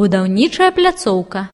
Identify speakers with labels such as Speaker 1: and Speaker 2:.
Speaker 1: будаўнічая пляцоўка.